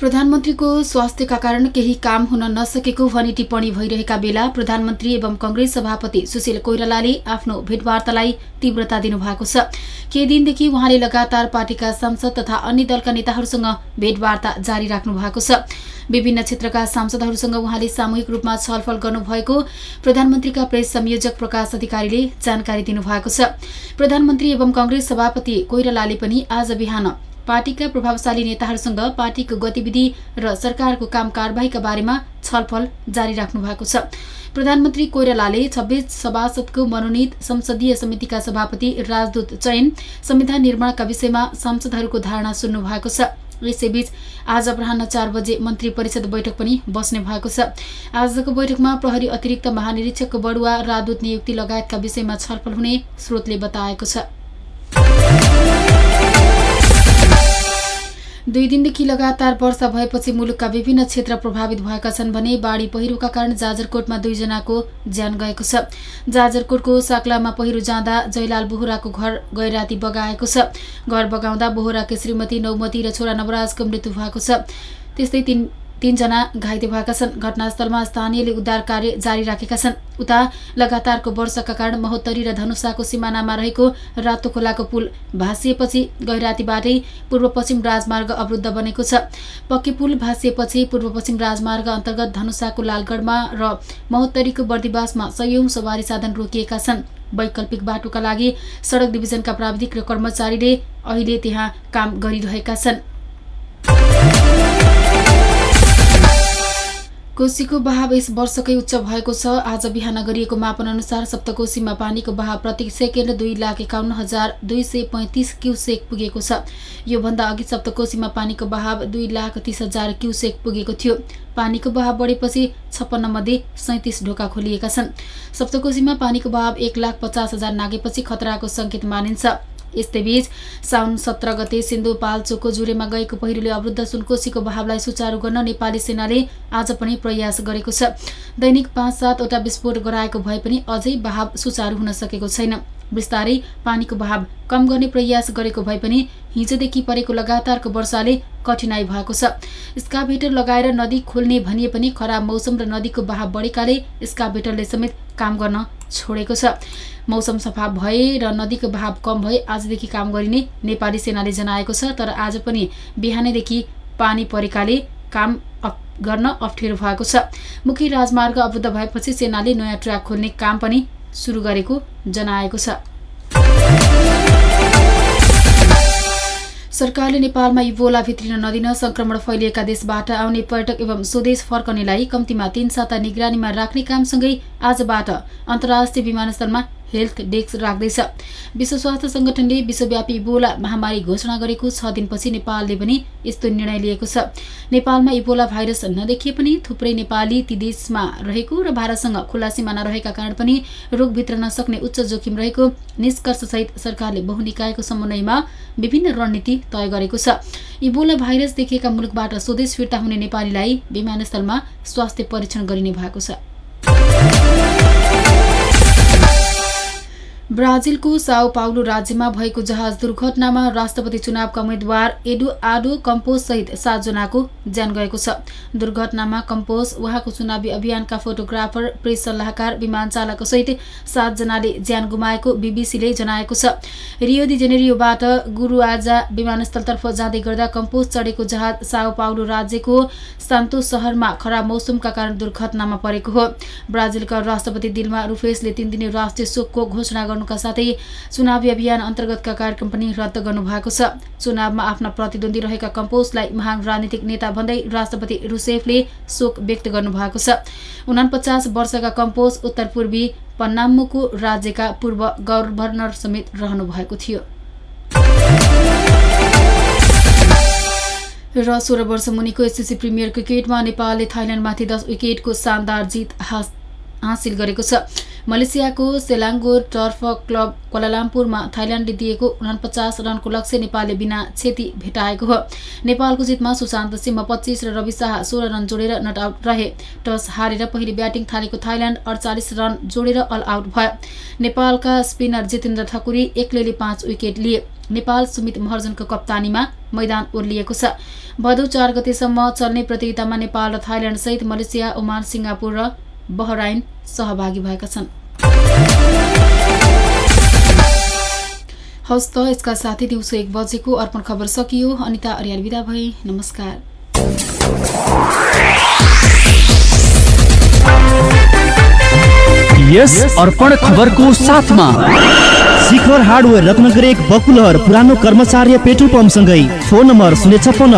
प्रधानमन्त्रीको स्वास्थ्यका कारण केही काम हुन नसकेको भनी टिप्पणी भइरहेका बेला प्रधानमन्त्री एवं कंग्रेस सभापति सुशील कोइरालाले आफ्नो भेटवार्तालाई तीव्रता दिनुभएको छ। केही दिनदेखि उहाँले लगातार पार्टीका सांसद तथा अन्य दलका नेताहरूसँग भेटवार्ता जारी राख्नु भएको छ। विभिन्न क्षेत्रका सांसदहरूसँग उहाँले सामूहिक रूपमा छलफल गर्नुभएको प्रधानमन्त्रीका प्रेस संयोजक प्रकाश अधिकारीले जानकारी दिनुभएको छ। प्रधानमन्त्री एवं कंग्रेस सभापति कोइरालाले पनि आज बिहान पार्टीका प्रभावशाली नेताहरूसँग पार्टीको गतिविधि र सरकारको काम कारवाहीका बारेमा छलफल जारी राख्नु भएको छ। प्रधानमन्त्री कोइरालाले छब्बीस सभासदको मनोनित संसदीय समितिका सभापति राजदूत चयन संविधान निर्माणका विषयमा सांसदहरूको धारणा सुन्नु भएको छ। यसैबीच आज अपराह चार बजे मन्त्री परिषद बैठक पनि बस्ने भएको छ। आजको बैठकमा प्रहरी अतिरिक्त महानिरीक्षक बढुवा राजदूत नियुक्ति लगायतका विषयमा छलफल हुने स्रोतले बताएको छ। दुई दिनदेखि लगातार वर्षा भएपछि मुलुकका विभिन्न क्षेत्र प्रभावित भएका छन् भने बाढी पहिरोका कारण जाजरकोटमा दुईजनाको ज्यान गएको छ। जाजरकोटको साक्लामा पहिरो जाँदा जयलाल बोहराको घर गैराती बगाएको छ। घर बगाउँदा बोहराकी श्रीमती नौमती र छोरा नवराजको मृत्यु भएको छ। त्यस्तै तीन तीनजना घाइते भएका छन्। घटनास्थलमा स्थानीयले उद्धार कार्य जारी राखेका छन्। उता लगातारको वर्षाका कारण महोत्तरी र धनुषाको सिमानामा रहेको रातो खोलाको पुल भाँसिएपछि गैरातीबाटै पूर्व पश्चिम राजमार्ग अवरुद्ध बनेको छ। पक्की पुल भाँसिएपछि पूर्व पश्चिम राजमार्ग अन्तर्गत धनुषाको लालगढमा र महोत्तरीको बर्दिवासमा सयौं सवारी साधन रोकिएका छन्। वैकल्पिक बाटोका लागि सड़क डिभिजनका प्राविधिक र कर्मचारीले अहिले त्यहाँ काम गरिरहेका छन्। कोशीको बहाव यस वर्षकै उच्च भएको छ। आज बिहान गरिएको मापन अनुसार सप्तकोशीमा पानीको बहाव प्रति सेकेन्ड दुई लाख एकाउन्न हजार दुई सय पैँतिस क्युसेक पुगेको छ। योभन्दा अघि सप्तकोशीमा पानीको बहाव दुई लाख तिस हजार क्युसेक पुगेको थियो। पानीको बहाव बढेपछि छप्पन्न मध्ये सैतिस ढोका खोलिएका छन्। सप्तकोशीमा पानीको बहाव एक लाख पचास हजार नागेपछि खतराको सङ्केत मानिन्छ। यस्तैबीच साउन सत्र गते सिन्धुपाल्चोकको जुरेमा गएको पहिरोले अवरुद्ध सुनकोशीको बहावलाई सुचारू गर्न नेपाली सेनाले आज पनि प्रयास गरेको छ। दैनिक पाँच सातवटा विस्फोट गराएको भए पनि अझै बहाव सुचारू हुन सकेको छैन। बिस्तारै पानीको बहाव कम गर्ने प्रयास गरेको भए पनि हिजोदेखि परेको लगातारको वर्षाले कठिनाई भएको छ। स्काभेटर लगाएर नदी खोल्ने भनिए पनि खराब मौसम र नदीको बहाव बढेकाले स्काभेटरले समेत काम गर्न छोडेको छ। मौसम सफा भए र नदीको बहाव कम भए आजदेखि काम गरिने नेपाली सेनाले जनाएको छ तर आज पनि बिहानैदेखि पानी परेकाले काम गर्न अप्ठ्यारो भएको छ। मुख्य राजमार्ग अवरुद्ध भएपछि सेनाले नयाँ ट्र्याक खोल्ने काम पनि सुरु गरेको जनाएको छ। सरकारले नेपालमा इबोला भित्रिन नदिन संक्रमण फैलिएका देशबाट आउने पर्यटक एवं स्वदेश फर्कनेलाई कम्तीमा तीन साता निगरानीमा राख्ने कामसँगै आजबाट अन्तर्राष्ट्रिय विमानस्थलमा हेल्थ डेस्क राख्दैछ। विश्व स्वास्थ्य संगठनले विश्वव्यापी इबोला महामारी घोषणा गरेको छ दिनपछि नेपालले पनि यस्तो निर्णय लिएको छ। नेपालमा इबोला भाइरस नदेखिए पनि थुप्रै नेपाली ती देशमा रहेको र भारतसँग खुल्ला सिमाना रहेका कारण पनि रोग भित्र नसक्ने उच्च जोखिम रहेको निष्कर्षसहित सरकारले बहुनिकायको समन्वयमा विभिन्न रणनीति तय गरेको छ। इबोला भाइरस देखिएका मुलुकबाट स्वदेश फिर्ता हुने नेपालीलाई विमानस्थलमा स्वास्थ्य परीक्षण गरिने भएको छ। ब्राजिलको साओ पाउलो राज्यमा भएको जहाज दुर्घटनामा राष्ट्रपति चुनावका उम्मेद्वार एडु आडो कम्पोज सहित सातजनाको ज्यान गएको छ। दुर्घटनामा कम्पोज उहाँको चुनावी अभियानका फोटोग्राफर प्रेस सल्लाहकार विमान चालक सहित सातजनाले ज्यान गुमाएको बीबीसीले जनाएको छ। रियो दि जेनेरियोबाट गुरुआजा विमानस्थलतर्फ जाँदै गर्दा कम्पोज चढेको जहाज साओ पाउलो राज्यको सान्तो सहरमा खराब मौसमका कारण दुर्घटनामा परेको हो। ब्राजिलका राष्ट्रपति दिलमा रुफेसले तीन दिने राष्ट्रिय शोकको घोषणा गर्नुका साथै चुनावी अभियान अन्तर्गतका कार्यक्रम पनि रद्द गर्नुभएको छ। चुनावमा आफ्ना प्रतिद्वन्दी रहेका कम्पोजलाई महान राजनीतिक नेता भन्दै राष्ट्रपति रुसेफले शोक व्यक्त गर्नुभएको छ। उनापचास वर्षका कम्पोज उत्तर पूर्वी पन्नामुको राज्यका पूर्व गभर्नर समेत रहनु भएको थियो। र सोह्र वर्ष मुनिको एसएससी प्रिमियर क्रिकेटमा नेपालले थाइल्याण्डमाथि दस विकेटको शानदार जित हासिल गरेको छ। मलेसियाको सेलाङ्गो टर्फ क्लब कोलालामपुरमा थाइल्यान्डले दिएको उनपचास रनको लक्ष्य नेपालले बिना क्षति भेटाएको हो। नेपालको जितमा सुशान्त सिंह पच्चिस र रवि शाह सोह्र रन जोडेर नट आउट रहे। टस हारेर पहिले ब्याटिङ थालेको थाइल्यान्ड अडचालिस रन जोडेर अल आउट भयो। नेपालका स्पिनर जितेन्द्र ठकुरी एक्लैले पाँच विकेट लिए। नेपाल सुमित महर्जनको कप्तानीमा मैदान ओर्लिएको छ। भदौ चार गतेसम्म चल्ने प्रतियोगितामा नेपाल र थाइल्यान्ड सहित मलेसिया ओमान सिङ्गापुर र बहराइन सहभागी भएका छन्। हवस् त यसका साथै दिउँसो एक बजेको अर्पण खबर सकियो। अनिता अर्याल विदा भए। नमस्कार। यस अर्पण खबरको साथमा शिखर हार्डवेयर रत्नगर एक बकुलहर पुरानो कर्मचार्य पेट्रोल पम्पसँगै। फोन नम्बर शून्य छप्पन्न